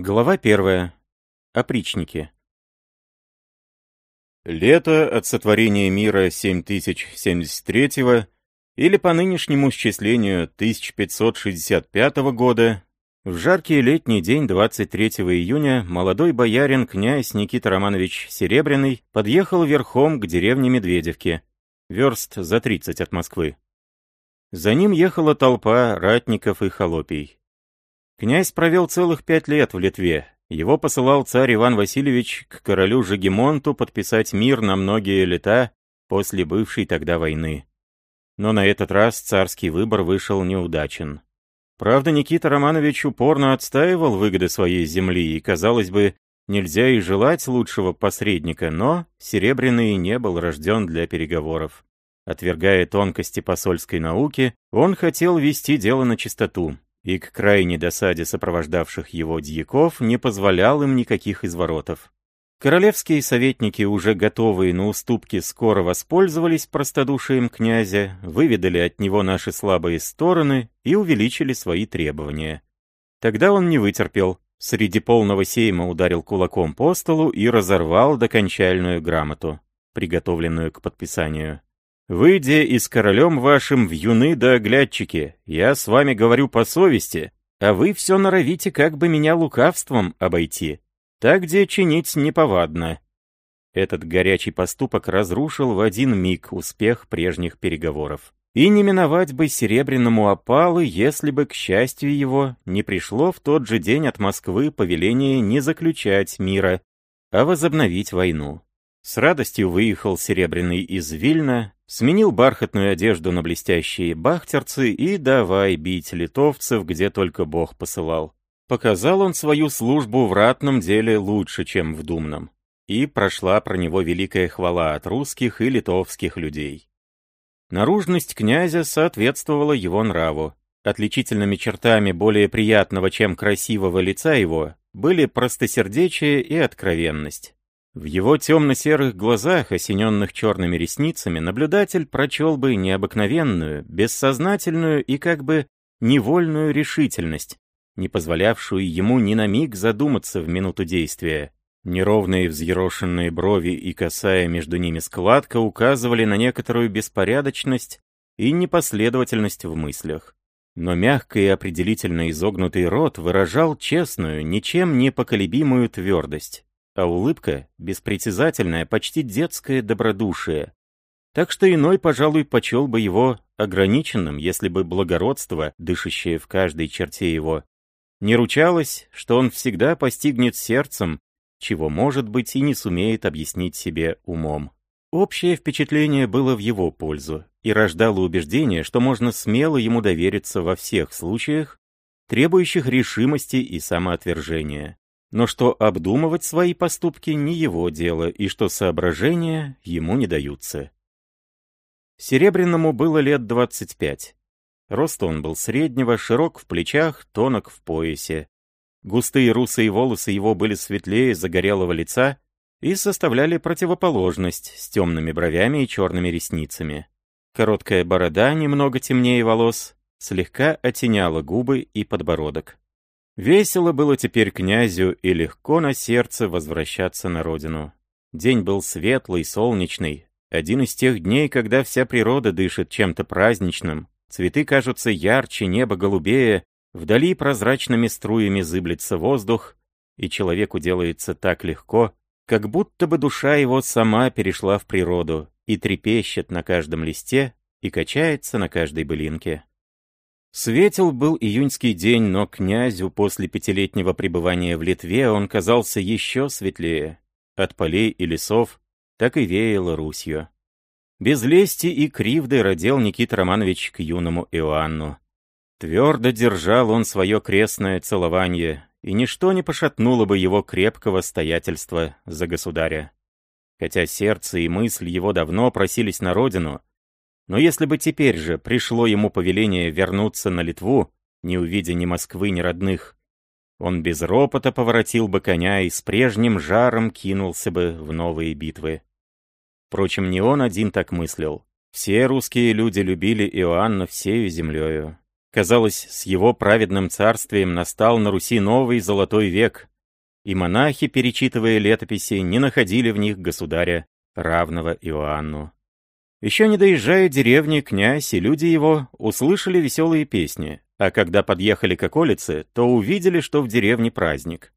Глава первая. Опричники. Лето от сотворения мира 7073 или по нынешнему счислению 1565 года, в жаркий летний день 23 июня молодой боярин князь Никита Романович Серебряный подъехал верхом к деревне Медведевки, верст за 30 от Москвы. За ним ехала толпа ратников и холопий. Князь провел целых пять лет в Литве. Его посылал царь Иван Васильевич к королю Жагемонту подписать мир на многие лета после бывшей тогда войны. Но на этот раз царский выбор вышел неудачен. Правда, Никита Романович упорно отстаивал выгоды своей земли, и, казалось бы, нельзя и желать лучшего посредника, но Серебряный не был рожден для переговоров. Отвергая тонкости посольской науки, он хотел вести дело на чистоту и к крайней досаде сопровождавших его дьяков не позволял им никаких изворотов. Королевские советники, уже готовые на уступки, скоро воспользовались простодушием князя, выведали от него наши слабые стороны и увеличили свои требования. Тогда он не вытерпел, среди полного сейма ударил кулаком по столу и разорвал докончальную грамоту, приготовленную к подписанию. Выйдя и с королем вашим в юны да оглядчики, я с вами говорю по совести, а вы все норовите как бы меня лукавством обойти. Так где чинить неповадно». Этот горячий поступок разрушил в один миг успех прежних переговоров. И не миновать бы серебряному опалу, если бы, к счастью его, не пришло в тот же день от Москвы повеление не заключать мира, а возобновить войну. С радостью выехал Серебряный из Вильна, Сменил бархатную одежду на блестящие бахтерцы и давай бить литовцев, где только Бог посылал. Показал он свою службу в ратном деле лучше, чем в думном. И прошла про него великая хвала от русских и литовских людей. Наружность князя соответствовала его нраву. Отличительными чертами более приятного, чем красивого лица его, были простосердечие и откровенность. В его темно-серых глазах, осененных черными ресницами, наблюдатель прочел бы необыкновенную, бессознательную и как бы невольную решительность, не позволявшую ему ни на миг задуматься в минуту действия. Неровные взъерошенные брови и косая между ними складка указывали на некоторую беспорядочность и непоследовательность в мыслях. Но мягко и определительно изогнутый рот выражал честную, ничем не поколебимую твердость а улыбка — беспритязательная, почти детское добродушие. Так что иной, пожалуй, почел бы его ограниченным, если бы благородство, дышащее в каждой черте его, не ручалось, что он всегда постигнет сердцем, чего, может быть, и не сумеет объяснить себе умом. Общее впечатление было в его пользу и рождало убеждение, что можно смело ему довериться во всех случаях, требующих решимости и самоотвержения но что обдумывать свои поступки не его дело и что соображения ему не даются. Серебряному было лет 25. Рост он был среднего, широк в плечах, тонок в поясе. Густые русые волосы его были светлее загорелого лица и составляли противоположность с темными бровями и черными ресницами. Короткая борода, немного темнее волос, слегка оттеняла губы и подбородок. Весело было теперь князю и легко на сердце возвращаться на родину. День был светлый, солнечный, один из тех дней, когда вся природа дышит чем-то праздничным, цветы кажутся ярче, небо голубее, вдали прозрачными струями зыблется воздух, и человеку делается так легко, как будто бы душа его сама перешла в природу и трепещет на каждом листе и качается на каждой былинке. Светел был июньский день, но князю после пятилетнего пребывания в Литве он казался еще светлее. От полей и лесов так и веяло Русью. Без лести и кривды родил Никита Романович к юному Иоанну. Твердо держал он свое крестное целование, и ничто не пошатнуло бы его крепкого стоятельства за государя. Хотя сердце и мысль его давно просились на родину, но если бы теперь же пришло ему повеление вернуться на Литву, не увидя ни Москвы, ни родных, он без ропота поворотил бы коня и с прежним жаром кинулся бы в новые битвы. Впрочем, не он один так мыслил. Все русские люди любили Иоанна всею землею. Казалось, с его праведным царствием настал на Руси новый золотой век, и монахи, перечитывая летописи, не находили в них государя, равного Иоанну. Еще не доезжая деревни, князь и люди его услышали веселые песни, а когда подъехали к околице, то увидели, что в деревне праздник.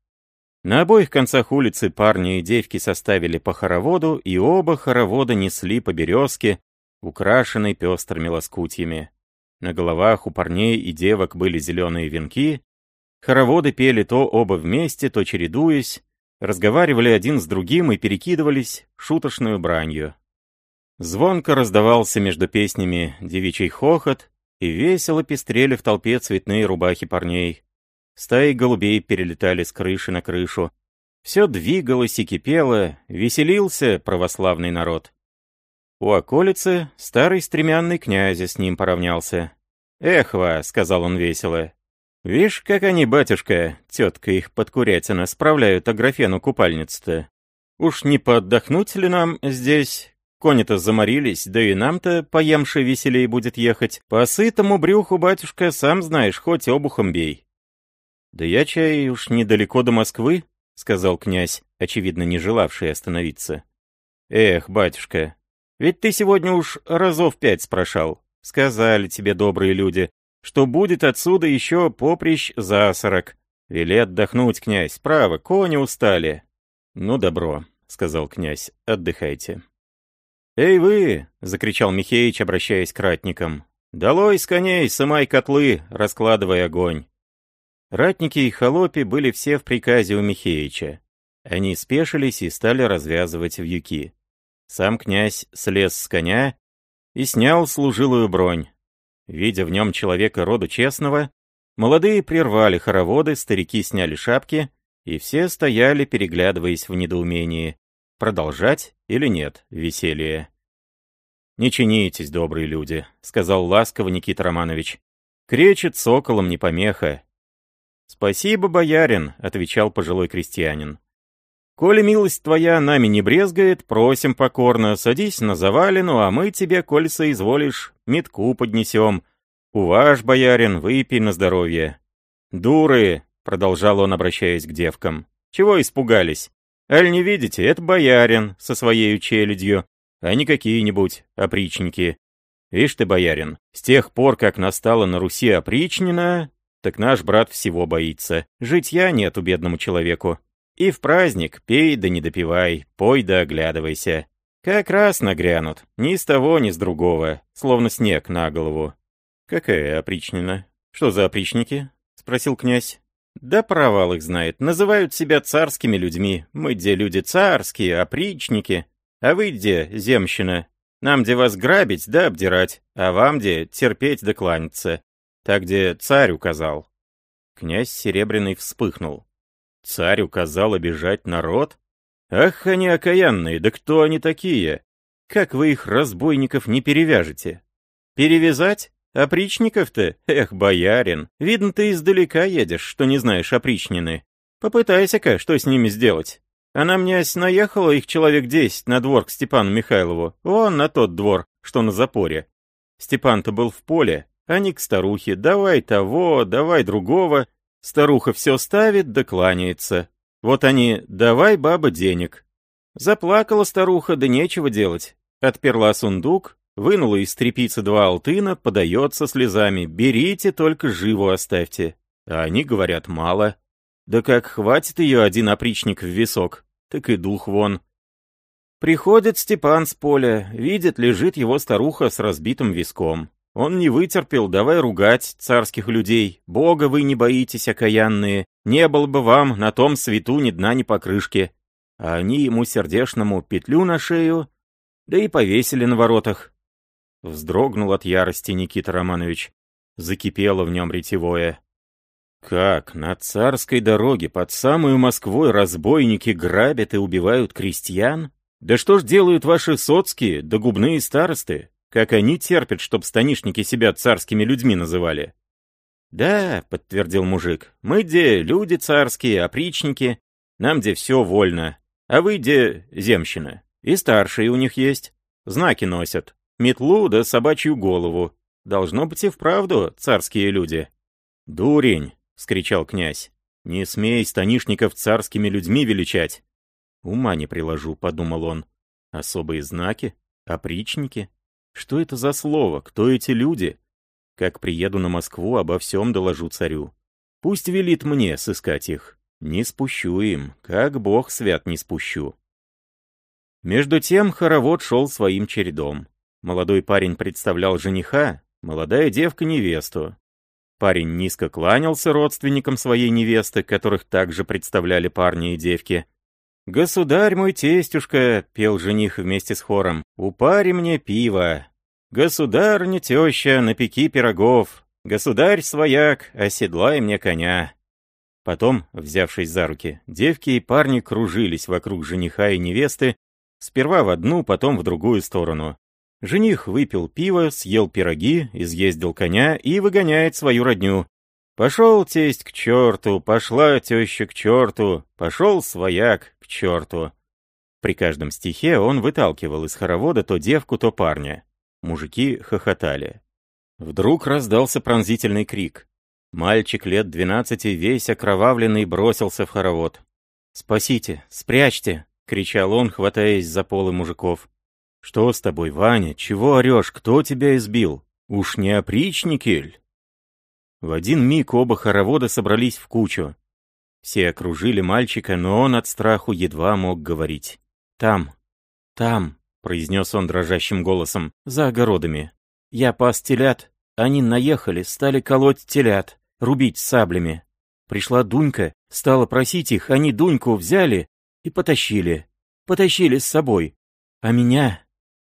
На обоих концах улицы парни и девки составили по хороводу, и оба хоровода несли по березке, украшенной пестрыми лоскутьями. На головах у парней и девок были зеленые венки, хороводы пели то оба вместе, то чередуясь, разговаривали один с другим и перекидывались шуточную бранью. Звонко раздавался между песнями девичий хохот, и весело пестрели в толпе цветные рубахи парней. Стаи голубей перелетали с крыши на крышу. Все двигалось и кипело, веселился православный народ. У околицы старый стремянный князь с ним поравнялся. «Эхва», — сказал он весело, — «вишь, как они, батюшка, тетка их подкурятина, справляют Аграфену купальницу-то. Уж не поотдохнуть ли нам здесь? Кони-то заморились, да и нам-то поемши веселей будет ехать. По сытому брюху, батюшка, сам знаешь, хоть обухом бей». «Да я, чай, уж недалеко до Москвы», — сказал князь, очевидно, не желавший остановиться. «Эх, батюшка, ведь ты сегодня уж разов пять спрашал. Сказали тебе добрые люди, что будет отсюда еще поприщ за сорок. Вели отдохнуть, князь, право, кони устали. Ну, добро, сказал князь, отдыхайте. «Эй вы!» — закричал Михеич, обращаясь к ратникам. «Долой с коней, сымай котлы, раскладывай огонь!» Ратники и холопи были все в приказе у Михеича. Они спешились и стали развязывать вьюки. Сам князь слез с коня и снял служилую бронь. Видя в нем человека рода честного, молодые прервали хороводы, старики сняли шапки, и все стояли, переглядываясь в недоумении, продолжать или нет веселье. «Не чинитесь, добрые люди», — сказал ласково Никита Романович. «Кречет соколом не помеха». «Спасибо, боярин», — отвечал пожилой крестьянин. Коли милость твоя нами не брезгает, просим покорно, садись на завалину, а мы тебе, коль соизволишь, метку поднесем. Уваж, боярин, выпей на здоровье. Дуры, продолжал он, обращаясь к девкам, чего испугались? Аль не видите, это боярин со своей челядью, а не какие-нибудь опричники. Вишь ты, боярин, с тех пор, как настала на Руси опричнина, так наш брат всего боится. Житья нету бедному человеку. И в праздник пей да не допивай, пой да оглядывайся. Как раз нагрянут, ни с того, ни с другого, словно снег на голову. Какая опричнина? Что за опричники? Спросил князь. Да провал их знает, называют себя царскими людьми. Мы где люди царские, опричники. А вы где, земщина? Нам где вас грабить да обдирать, а вам где терпеть да кланяться. Так где царь указал. Князь Серебряный вспыхнул. Царь указал обижать народ? Ах, они окаянные, да кто они такие? Как вы их, разбойников, не перевяжете? Перевязать? Опричников-то? Эх, боярин, видно, ты издалека едешь, что не знаешь опричнины. Попытайся-ка, что с ними сделать. Она мне наехала их человек десять на двор к Степану Михайлову, вон на тот двор, что на запоре. Степан-то был в поле, они к старухе, давай того, давай другого, Старуха все ставит да. Вот они, давай, баба, денег. Заплакала старуха, да нечего делать. Отперла сундук, вынула из трепицы два алтына, подает слезами. Берите, только живу оставьте. А они говорят, мало. Да как хватит ее один опричник в висок, так и дух вон. Приходит Степан с поля, видит, лежит его старуха с разбитым виском. Он не вытерпел, давай ругать царских людей. Бога вы не боитесь, окаянные. Не было бы вам на том свету ни дна, ни покрышки. А они ему сердешному петлю на шею, да и повесили на воротах. Вздрогнул от ярости Никита Романович. Закипело в нем ретевое. Как на царской дороге под самую Москвой разбойники грабят и убивают крестьян? Да что ж делают ваши соцкие да губные старосты? Как они терпят, чтоб станишники себя царскими людьми называли? «Да», — подтвердил мужик, — «мы где люди царские, опричники, нам где все вольно, а вы где земщина, и старшие у них есть, знаки носят, метлу да собачью голову, должно быть и вправду царские люди». «Дурень!» — скричал князь. Не смей станишников царскими людьми величать. Ума не приложу, подумал он. Особые знаки? Опричники? Что это за слово? Кто эти люди? Как приеду на Москву, обо всем доложу царю. Пусть велит мне сыскать их. Не спущу им, как бог свят не спущу. Между тем хоровод шел своим чередом. Молодой парень представлял жениха, молодая девка — невесту. Парень низко кланялся родственникам своей невесты, которых также представляли парни и девки. «Государь мой тестюшка», — пел жених вместе с хором, — «упари мне пиво». «Государня теща, напеки пирогов». «Государь свояк, оседлай мне коня». Потом, взявшись за руки, девки и парни кружились вокруг жениха и невесты, сперва в одну, потом в другую сторону. Жених выпил пиво, съел пироги, изъездил коня и выгоняет свою родню. Пошел тесть к черту, пошла теща к черту, пошел свояк к черту. При каждом стихе он выталкивал из хоровода то девку, то парня. Мужики хохотали. Вдруг раздался пронзительный крик. Мальчик лет двенадцати, весь окровавленный, бросился в хоровод. «Спасите! Спрячьте!» — кричал он, хватаясь за полы мужиков. «Что с тобой, Ваня? Чего орешь? Кто тебя избил? Уж не опричники В один миг оба хоровода собрались в кучу. Все окружили мальчика, но он от страху едва мог говорить. «Там, там», — произнес он дрожащим голосом, — «за огородами. Я пас телят, они наехали, стали колоть телят, рубить саблями. Пришла Дунька, стала просить их, они Дуньку взяли и потащили. Потащили с собой. А меня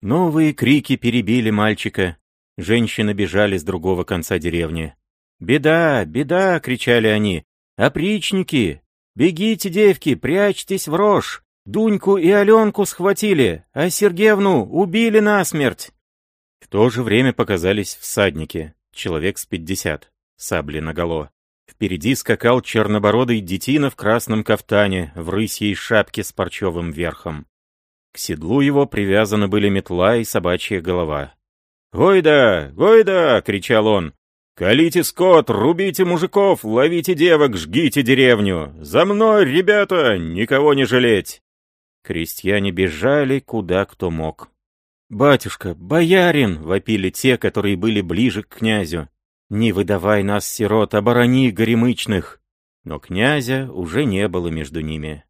Новые крики перебили мальчика. Женщины бежали с другого конца деревни. «Беда! Беда!» — кричали они. «Опричники! Бегите, девки, прячьтесь в рожь! Дуньку и Аленку схватили, а Сергеевну убили насмерть!» В то же время показались всадники, человек с пятьдесят, сабли наголо. Впереди скакал чернобородый детина в красном кафтане, в рысьей шапке с парчевым верхом. К седлу его привязаны были метла и собачья голова. «Гойда! Гойда!» — кричал он. «Колите скот, рубите мужиков, ловите девок, жгите деревню! За мной, ребята, никого не жалеть!» Крестьяне бежали, куда кто мог. «Батюшка, боярин!» — вопили те, которые были ближе к князю. «Не выдавай нас, сирот, оборони горемычных!» Но князя уже не было между ними.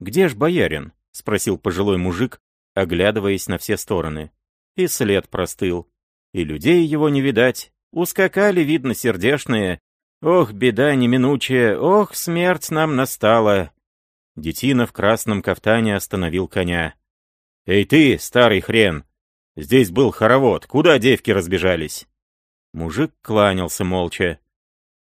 «Где ж боярин?» — спросил пожилой мужик, оглядываясь на все стороны. И след простыл. И людей его не видать. Ускакали, видно, сердешные. Ох, беда неминучая, ох, смерть нам настала. Детина в красном кафтане остановил коня. «Эй ты, старый хрен! Здесь был хоровод, куда девки разбежались?» Мужик кланялся молча.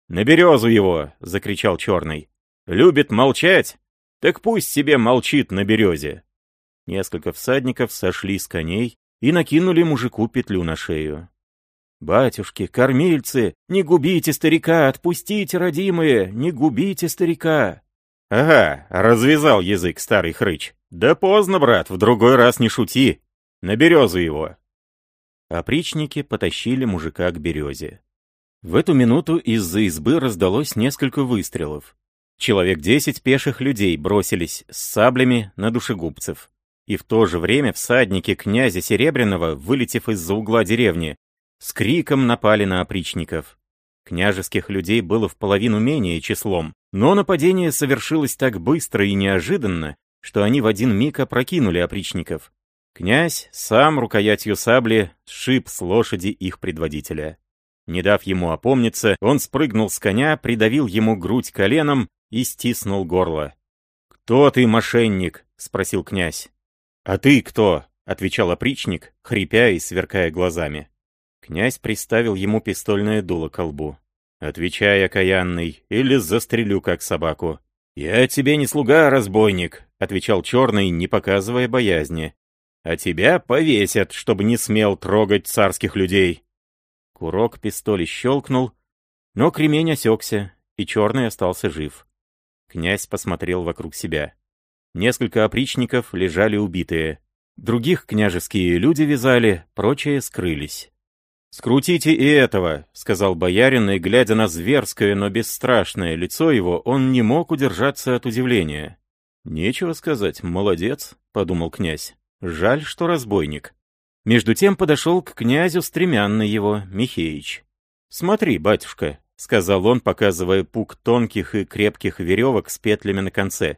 «На березу его!» — закричал черный. «Любит молчать? Так пусть себе молчит на березе. Несколько всадников сошли с коней и накинули мужику петлю на шею. «Батюшки, кормильцы, не губите старика, отпустите, родимые, не губите старика!» «Ага, развязал язык старый хрыч. Да поздно, брат, в другой раз не шути. На березу его!» Опричники потащили мужика к березе. В эту минуту из-за избы раздалось несколько выстрелов. Человек десять пеших людей бросились с саблями на душегубцев. И в то же время всадники князя Серебряного, вылетев из-за угла деревни, с криком напали на опричников. Княжеских людей было в половину менее числом, но нападение совершилось так быстро и неожиданно, что они в один миг опрокинули опричников. Князь сам рукоятью сабли сшиб с лошади их предводителя. Не дав ему опомниться, он спрыгнул с коня, придавил ему грудь коленом и стиснул горло. «Кто ты, мошенник?» — спросил князь. «А ты кто?» — отвечал опричник, хрипя и сверкая глазами. Князь приставил ему пистольное дуло к лбу. «Отвечай, окаянный, или застрелю, как собаку». «Я тебе не слуга, а разбойник», — отвечал черный, не показывая боязни. «А тебя повесят, чтобы не смел трогать царских людей». Курок пистоли щелкнул, но кремень осекся, и черный остался жив. Князь посмотрел вокруг себя. Несколько опричников лежали убитые. Других княжеские люди вязали, прочие скрылись. «Скрутите и этого», — сказал боярин, и, глядя на зверское, но бесстрашное лицо его, он не мог удержаться от удивления. «Нечего сказать, молодец», — подумал князь. «Жаль, что разбойник». Между тем подошел к князю стремянный его, Михеич. «Смотри, батюшка», — сказал он, показывая пук тонких и крепких веревок с петлями на конце.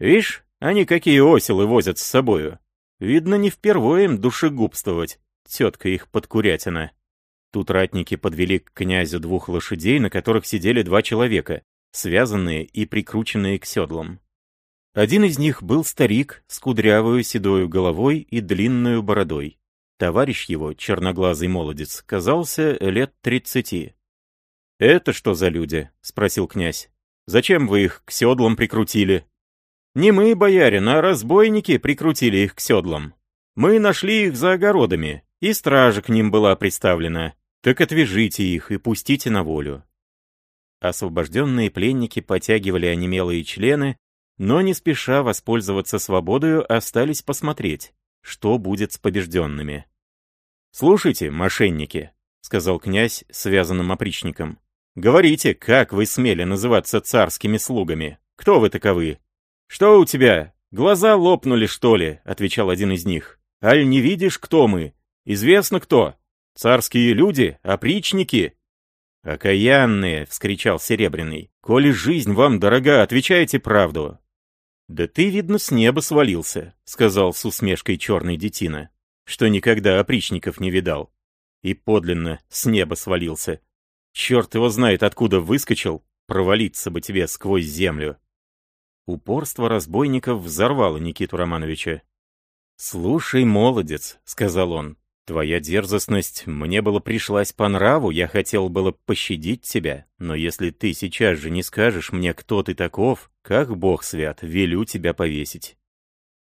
«Вишь, они какие оселы возят с собою. Видно, не впервые им душегубствовать, тетка их подкурятина». Тут ратники подвели к князю двух лошадей, на которых сидели два человека, связанные и прикрученные к седлам. Один из них был старик с кудрявую седою головой и длинную бородой. Товарищ его, черноглазый молодец, казался лет тридцати. «Это что за люди?» — спросил князь. «Зачем вы их к седлам прикрутили?» «Не мы, боярин, а разбойники прикрутили их к седлам. Мы нашли их за огородами, и стража к ним была представлена. Так отвяжите их и пустите на волю». Освобожденные пленники потягивали онемелые члены, но не спеша воспользоваться свободою остались посмотреть, что будет с побежденными. «Слушайте, мошенники», — сказал князь связанным опричником, — «говорите, как вы смели называться царскими слугами? Кто вы таковы?» «Что у тебя? Глаза лопнули, что ли?» — отвечал один из них. «Аль не видишь, кто мы? Известно кто. Царские люди, опричники». «Окаянные!» — вскричал Серебряный. «Коли жизнь вам дорога, отвечайте правду. «Да ты, видно, с неба свалился», — сказал с усмешкой черный детина, что никогда опричников не видал. И подлинно с неба свалился. Черт его знает, откуда выскочил, провалиться бы тебе сквозь землю. Упорство разбойников взорвало Никиту Романовича. «Слушай, молодец», — сказал он, Твоя дерзостность мне было пришлась по нраву, я хотел было пощадить тебя, но если ты сейчас же не скажешь мне, кто ты таков, как бог свят, велю тебя повесить».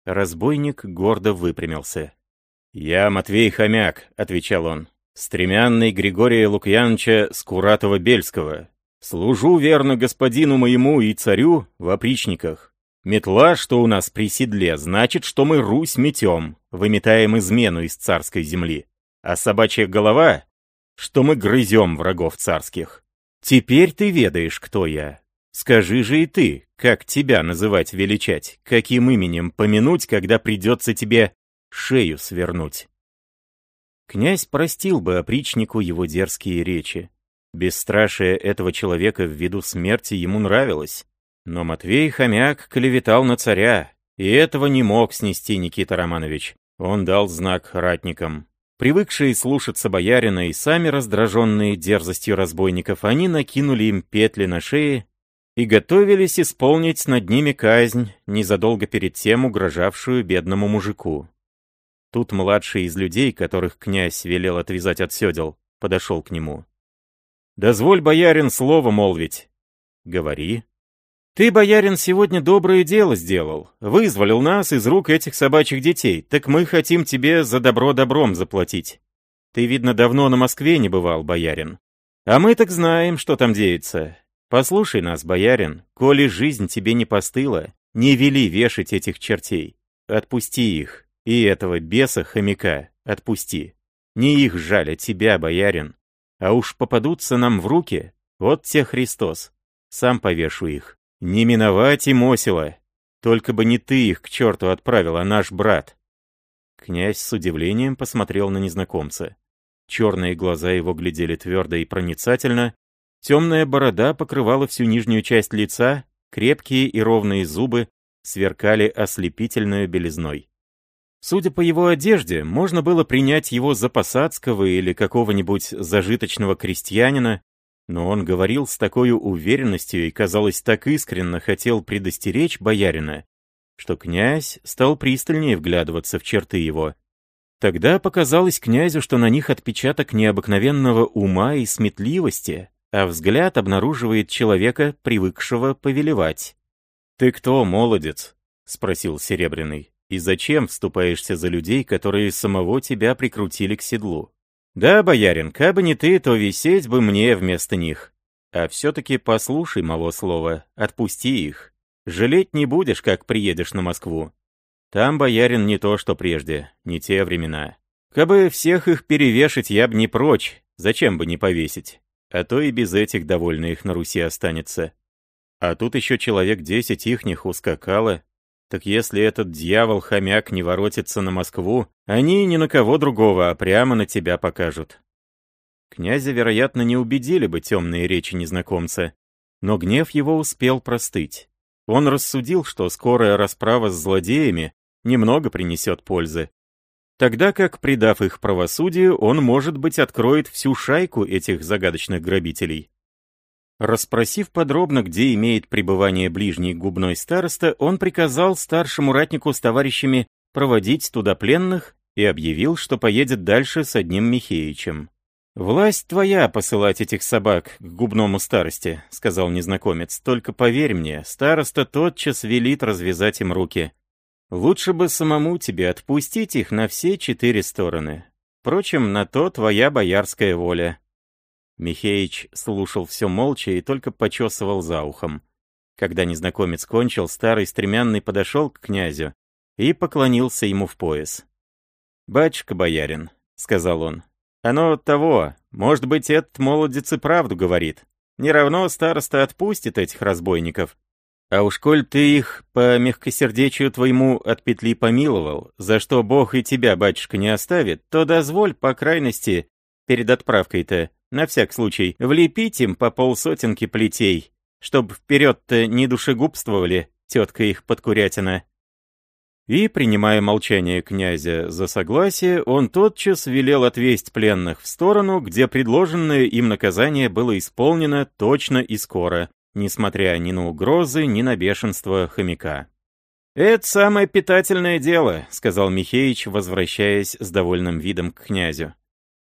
Разбойник гордо выпрямился. «Я Матвей Хомяк», — отвечал он, — «стремянный Григория Лукьяновича Скуратова-Бельского. Служу верно господину моему и царю в опричниках. Метла, что у нас при седле, значит, что мы Русь метем, выметаем измену из царской земли. А собачья голова, что мы грызем врагов царских. Теперь ты ведаешь, кто я. Скажи же и ты, как тебя называть величать, каким именем помянуть, когда придется тебе шею свернуть. Князь простил бы опричнику его дерзкие речи. Бесстрашие этого человека в виду смерти ему нравилось. Но Матвей Хомяк клеветал на царя, и этого не мог снести Никита Романович. Он дал знак ратникам. Привыкшие слушаться боярина и сами раздраженные дерзостью разбойников, они накинули им петли на шеи и готовились исполнить над ними казнь, незадолго перед тем угрожавшую бедному мужику. Тут младший из людей, которых князь велел отвязать от седел, подошел к нему. «Дозволь, боярин, слово молвить». «Говори», ты, боярин, сегодня доброе дело сделал. Вызволил нас из рук этих собачьих детей. Так мы хотим тебе за добро добром заплатить. Ты, видно, давно на Москве не бывал, боярин. А мы так знаем, что там деется. Послушай нас, боярин, коли жизнь тебе не постыла, не вели вешать этих чертей. Отпусти их. И этого беса-хомяка отпусти. Не их жаль, а тебя, боярин. А уж попадутся нам в руки, вот те Христос. Сам повешу их. Не миновать им осела. Только бы не ты их к черту отправил, а наш брат. Князь с удивлением посмотрел на незнакомца. Черные глаза его глядели твердо и проницательно, темная борода покрывала всю нижнюю часть лица, крепкие и ровные зубы сверкали ослепительной белизной. Судя по его одежде, можно было принять его за посадского или какого-нибудь зажиточного крестьянина, но он говорил с такой уверенностью и, казалось, так искренно хотел предостеречь боярина, что князь стал пристальнее вглядываться в черты его. Тогда показалось князю, что на них отпечаток необыкновенного ума и сметливости, а взгляд обнаруживает человека, привыкшего повелевать. «Ты кто, молодец?» — спросил Серебряный. «И зачем вступаешься за людей, которые самого тебя прикрутили к седлу?» «Да, боярин, кабы не ты, то висеть бы мне вместо них. А все-таки послушай моего слова, отпусти их. Жалеть не будешь, как приедешь на Москву. Там, боярин, не то, что прежде, не те времена. Кабы всех их перевешать, я б не прочь, зачем бы не повесить? А то и без этих довольно их на Руси останется. А тут еще человек десять ихних ускакало. Так если этот дьявол-хомяк не воротится на Москву, они ни на кого другого, а прямо на тебя покажут. Князя, вероятно, не убедили бы темные речи незнакомца, но гнев его успел простыть. Он рассудил, что скорая расправа с злодеями немного принесет пользы. Тогда как, предав их правосудию, он, может быть, откроет всю шайку этих загадочных грабителей. Расспросив подробно, где имеет пребывание ближний губной староста, он приказал старшему ратнику с товарищами проводить туда пленных и объявил, что поедет дальше с одним Михеичем. «Власть твоя посылать этих собак к губному старости», — сказал незнакомец. «Только поверь мне, староста тотчас велит развязать им руки. Лучше бы самому тебе отпустить их на все четыре стороны. Впрочем, на то твоя боярская воля». Михеич слушал все молча и только почесывал за ухом. Когда незнакомец кончил, старый стремянный подошел к князю и поклонился ему в пояс. «Батюшка боярин», — сказал он, оно того, может быть, этот молодец и правду говорит. Не равно староста отпустит этих разбойников. А уж коль ты их по мягкосердечию твоему от петли помиловал, за что Бог и тебя, батюшка, не оставит, то дозволь, по крайности, перед отправкой-то, на всяк случай, влепить им по полсотенки плетей, чтоб вперед-то не душегубствовали, тетка их подкурятина. И, принимая молчание князя за согласие, он тотчас велел отвесть пленных в сторону, где предложенное им наказание было исполнено точно и скоро, несмотря ни на угрозы, ни на бешенство хомяка. «Это самое питательное дело», — сказал Михеич, возвращаясь с довольным видом к князю.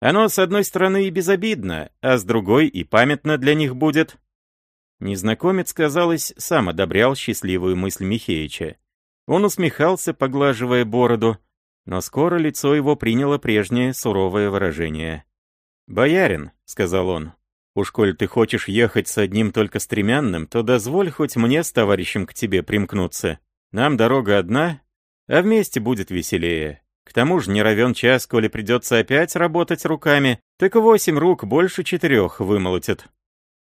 «Оно, с одной стороны, и безобидно, а с другой и памятно для них будет». Незнакомец, казалось, сам одобрял счастливую мысль Михеича. Он усмехался, поглаживая бороду, но скоро лицо его приняло прежнее суровое выражение. «Боярин», — сказал он, — «уж коль ты хочешь ехать с одним только стремянным, то дозволь хоть мне с товарищем к тебе примкнуться. Нам дорога одна, а вместе будет веселее. К тому же не равен час, коли придется опять работать руками, так восемь рук больше четырех вымолотят».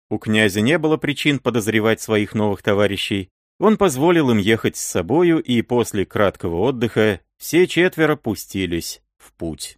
У князя не было причин подозревать своих новых товарищей, он позволил им ехать с собою, и после краткого отдыха все четверо пустились в путь.